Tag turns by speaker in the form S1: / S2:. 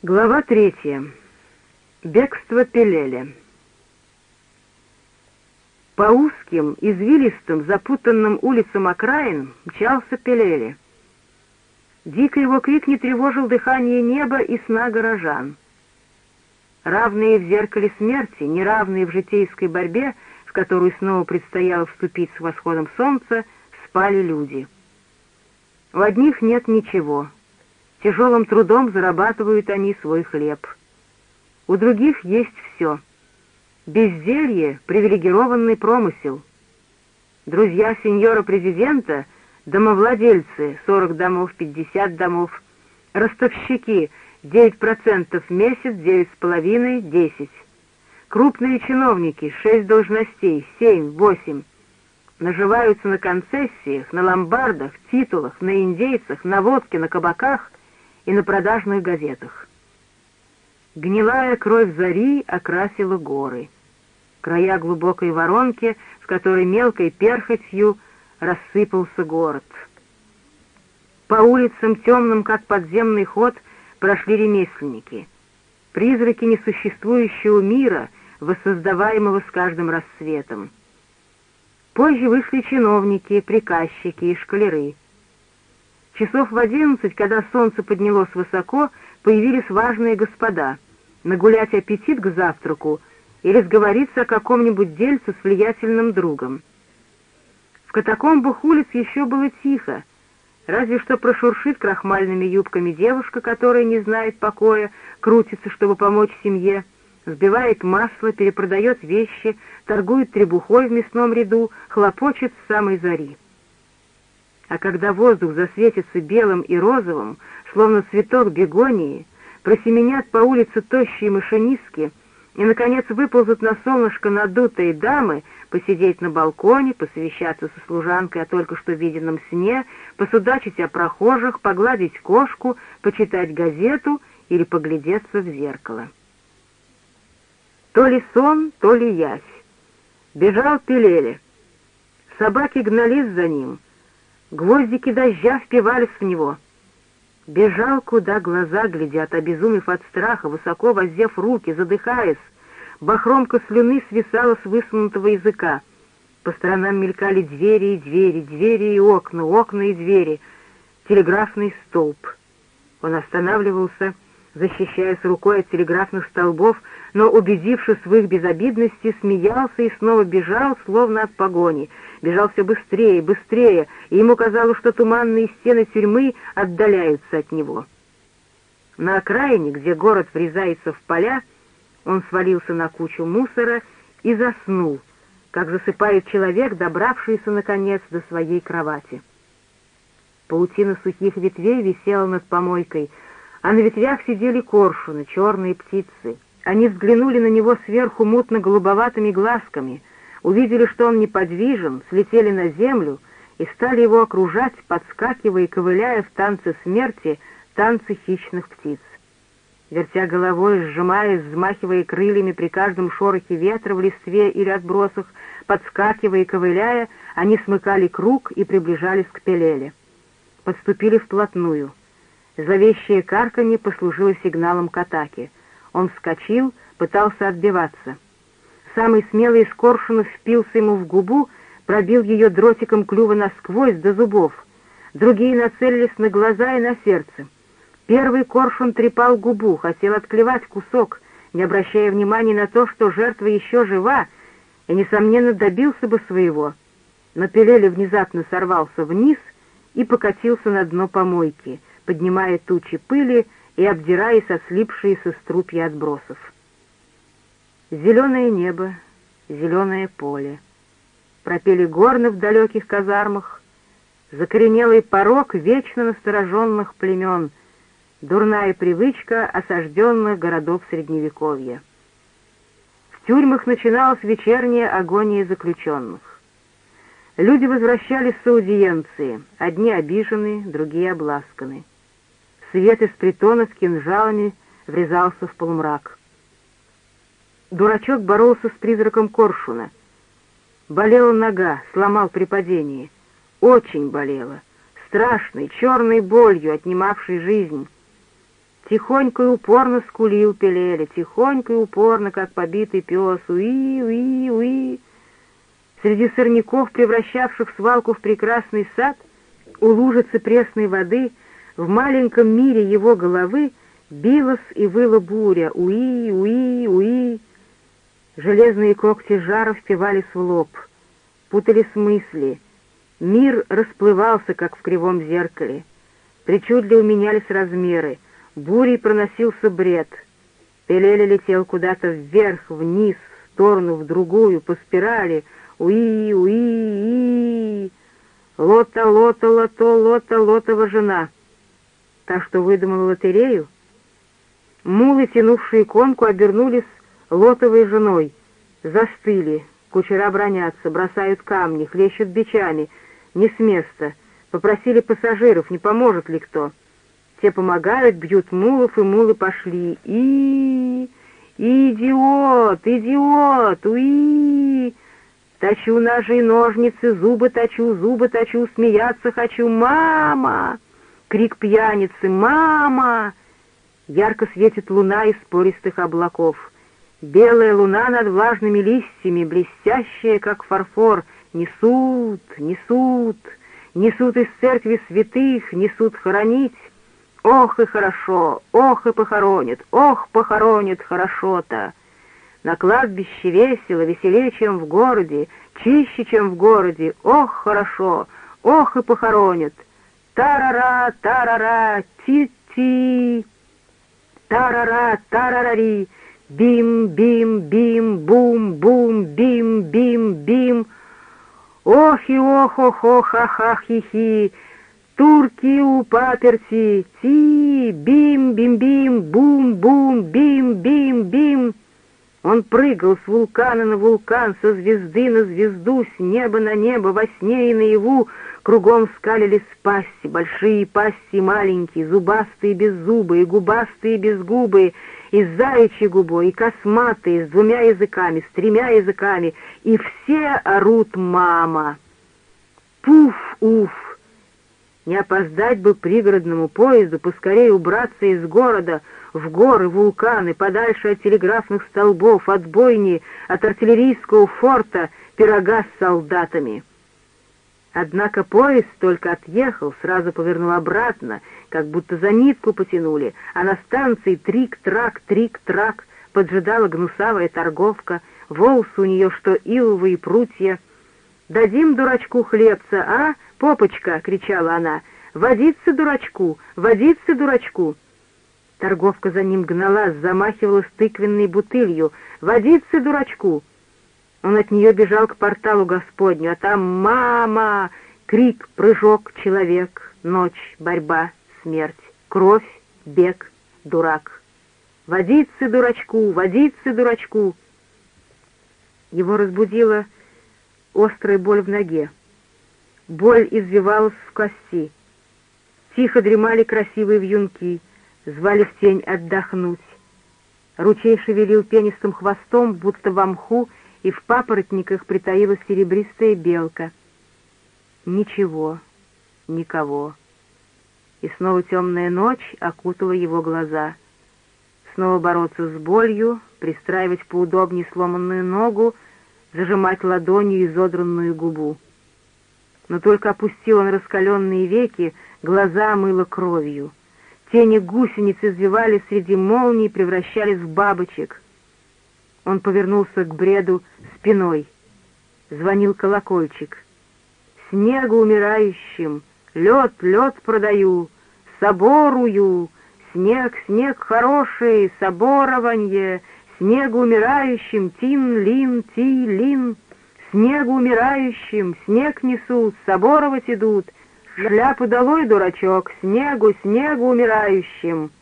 S1: Глава третья. Бегство Пелеля. По узким, извилистым, запутанным улицам окраин мчался Пелеле. Дико его крик не тревожил дыхание неба и сна горожан. Равные в зеркале смерти, неравные в житейской борьбе, в которую снова предстояло вступить с восходом солнца, спали люди. У одних нет ничего — Тяжелым трудом зарабатывают они свой хлеб. У других есть все. Безделье — привилегированный промысел. Друзья сеньора-президента — домовладельцы, 40 домов, 50 домов. Ростовщики — 9% в месяц, 9,5, 10. Крупные чиновники — 6 должностей, 7, 8. Наживаются на концессиях, на ломбардах, титулах, на индейцах, на водке, на кабаках — и на продажных газетах. Гнилая кровь зари окрасила горы. Края глубокой воронки, в которой мелкой перхотью рассыпался город. По улицам, темным как подземный ход, прошли ремесленники. Призраки несуществующего мира, воссоздаваемого с каждым рассветом. Позже вышли чиновники, приказчики и шкалеры — Часов в одиннадцать, когда солнце поднялось высоко, появились важные господа. Нагулять аппетит к завтраку или сговориться о каком-нибудь дельце с влиятельным другом. В катакомбах улиц еще было тихо, разве что прошуршит крахмальными юбками девушка, которая не знает покоя, крутится, чтобы помочь семье, сбивает масло, перепродает вещи, торгует требухой в мясном ряду, хлопочет с самой зари а когда воздух засветится белым и розовым, словно цветок бегонии, просеменят по улице тощие машинистки и, наконец, выползут на солнышко надутые дамы посидеть на балконе, посовещаться со служанкой о только что виденном сне, посудачить о прохожих, погладить кошку, почитать газету или поглядеться в зеркало. То ли сон, то ли ясь. Бежал Пелеле. Собаки гнались за ним — Гвоздики дождя впивались в него. Бежал, куда глаза глядят, обезумев от страха, высоко воздев руки, задыхаясь. Бахромка слюны свисала с высунутого языка. По сторонам мелькали двери и двери, двери и окна, окна и двери. Телеграфный столб. Он останавливался, защищаясь рукой от телеграфных столбов, но, убедившись в их безобидности, смеялся и снова бежал, словно от погони. Бежал все быстрее, быстрее, и ему казалось, что туманные стены тюрьмы отдаляются от него. На окраине, где город врезается в поля, он свалился на кучу мусора и заснул, как засыпает человек, добравшийся, наконец, до своей кровати. Паутина сухих ветвей висела над помойкой, а на ветвях сидели коршуны, черные птицы — они взглянули на него сверху мутно-голубоватыми глазками, увидели, что он неподвижен, слетели на землю и стали его окружать, подскакивая и ковыляя в танце смерти, танцы хищных птиц. Вертя головой, сжимая, взмахивая крыльями при каждом шорохе ветра в листве или отбросах, подскакивая и ковыляя, они смыкали круг и приближались к Пелеле. Подступили вплотную. Зловещее карканье послужило сигналом к атаке — он вскочил, пытался отбиваться. Самый смелый из коршунов впился ему в губу, пробил ее дротиком клюва насквозь до зубов. Другие нацелились на глаза и на сердце. Первый коршун трепал губу, хотел отклевать кусок, не обращая внимания на то, что жертва еще жива, и, несомненно, добился бы своего. Но Пелеле внезапно сорвался вниз и покатился на дно помойки, поднимая тучи пыли, и обдираясь о слипшиеся струпья отбросов. Зеленое небо, зеленое поле. Пропели горны в далеких казармах, закоренелый порог вечно настороженных племен, дурная привычка осажденных городов Средневековья. В тюрьмах начиналась вечерняя агония заключенных. Люди возвращались с аудиенции, одни обижены, другие обласканы. Свет из притона с кинжалами врезался в полумрак. Дурачок боролся с призраком коршуна. Болела нога, сломал при падении. Очень болела, страшной, черной болью, отнимавшей жизнь. Тихонько и упорно скулил Пелеля, тихонько и упорно, как побитый пес. Уи, уи, уи. Среди сорняков, превращавших свалку в прекрасный сад, у лужицы пресной воды, в маленьком мире его головы билась и выла буря. Уи, уи, уи. Железные когти жара впивались в лоб. Путались мысли. Мир расплывался, как в кривом зеркале. Причудливо менялись размеры. Бурей проносился бред. Пелеля летел куда-то вверх, вниз, в сторону, в другую, по спирали. Уи, уи, уи. Лота, лота, лото, лота, лотова жена. Та, что выдумала лотерею? Мулы, тянувшие конку, обернулись лотовой женой. Застыли. Кучера бронятся, бросают камни, хлещут бичами. Не с места. Попросили пассажиров, не поможет ли кто. Те помогают, бьют мулов, и мулы пошли. И... Идиот! Идиот! Уи! Точу ножи, ножницы, зубы точу, зубы точу, смеяться хочу. Мама! Крик пьяницы. Мама! Ярко светит луна из пористых облаков. Белая луна над влажными листьями, блестящая, как фарфор. Несут, несут, несут из церкви святых, несут хоронить. Ох и хорошо, ох и похоронит, ох, похоронит хорошо-то. На кладбище весело, веселее, чем в городе, чище, чем в городе. Ох, хорошо, ох и похоронит. Тарара, тарара, ти-ти. Тарара, тарарари. Бим, бим, бим, бум, бум, бим, бим, бим. Ох и ох, ох, ох, ха-ха, хи-хи. Турки у паперти. Ти, бим, бим, бим, Он прыгал с вулкана на вулкан, со звезды на звезду, с неба на небо, во сне и наяву. Кругом скалились пасти, большие пасти маленькие, зубастые беззубые, губастые безгубые, и заячьей губой, и косматые, с двумя языками, с тремя языками, и все орут «мама». Пуф-уф! Не опоздать бы пригородному поезду, поскорее убраться из города — в горы, вулканы, подальше от телеграфных столбов, от бойни, от артиллерийского форта, пирога с солдатами. Однако поезд только отъехал, сразу повернул обратно, как будто за нитку потянули, а на станции трик-трак, трик-трак поджидала гнусавая торговка, волосы у нее что иловые прутья. «Дадим дурачку хлебца, а, попочка!» — кричала она. «Водиться дурачку! Водиться дурачку!» Торговка за ним гналась, замахивалась тыквенной бутылью. «Водицы, дурачку!» Он от нее бежал к порталу Господню, а там «Мама!» Крик, прыжок, человек, ночь, борьба, смерть, кровь, бег, дурак. «Водицы, дурачку! Водицы, дурачку!» Его разбудила острая боль в ноге. Боль извивалась в кости. Тихо дремали красивые вьюнки — звали в тень отдохнуть. Ручей шевелил пенистым хвостом, будто в мху, и в папоротниках притаилась серебристая белка. Ничего, никого. И снова темная ночь окутала его глаза. Снова бороться с болью, пристраивать поудобнее сломанную ногу, зажимать ладонью изодранную губу. Но только опустил он раскаленные веки, глаза мыло кровью — Тени гусениц извивались среди молний, превращались в бабочек. Он повернулся к бреду спиной. Звонил колокольчик. «Снегу умирающим, лед, лед продаю, соборую, снег, снег хороший, соборованье, снегу умирающим, тин-лин, ти-лин, снегу умирающим, снег несут, соборовать идут, Шляпу долой, дурачок, снегу, снегу умирающим!»